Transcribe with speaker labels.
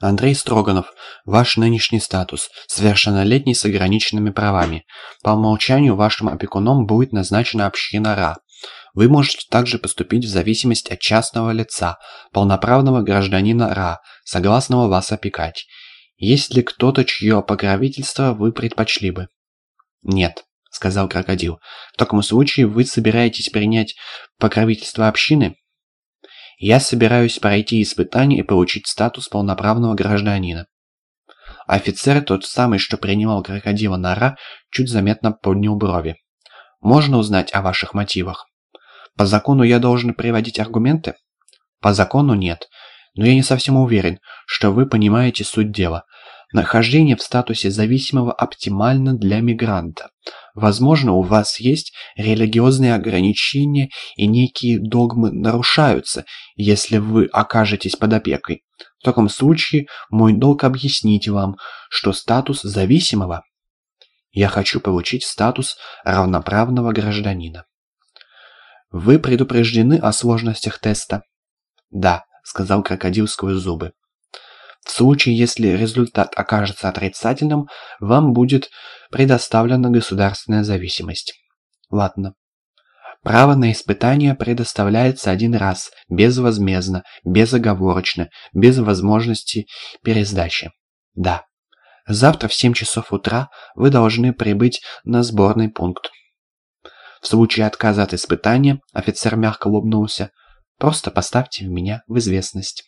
Speaker 1: Андрей Строганов, ваш нынешний статус, совершеннолетний с ограниченными правами. По умолчанию вашим опекуном будет назначена община РА. Вы можете также поступить в зависимости от частного лица, полноправного гражданина РА, согласного вас опекать. Есть ли кто-то, чье покровительство вы предпочли бы? Нет, сказал крокодил. В таком случае вы собираетесь принять покровительство общины? Я собираюсь пройти испытание и получить статус полноправного гражданина. Офицер, тот самый, что принимал крокодила нора, чуть заметно поднял брови. Можно узнать о ваших мотивах? По закону я должен приводить аргументы? По закону нет, но я не совсем уверен, что вы понимаете суть дела. Нахождение в статусе зависимого оптимально для мигранта. Возможно, у вас есть религиозные ограничения и некие догмы нарушаются, если вы окажетесь под опекой. В таком случае мой долг объяснить вам, что статус зависимого. Я хочу получить статус равноправного гражданина. Вы предупреждены о сложностях теста? Да, сказал крокодил сквозь зубы. В случае, если результат окажется отрицательным, вам будет предоставлена государственная зависимость. Ладно. Право на испытание предоставляется один раз, безвозмездно, безоговорочно, без возможности пересдачи. Да. Завтра в 7 часов утра вы должны прибыть на сборный пункт. В случае отказа от испытания, офицер мягко улыбнулся, просто поставьте меня в известность.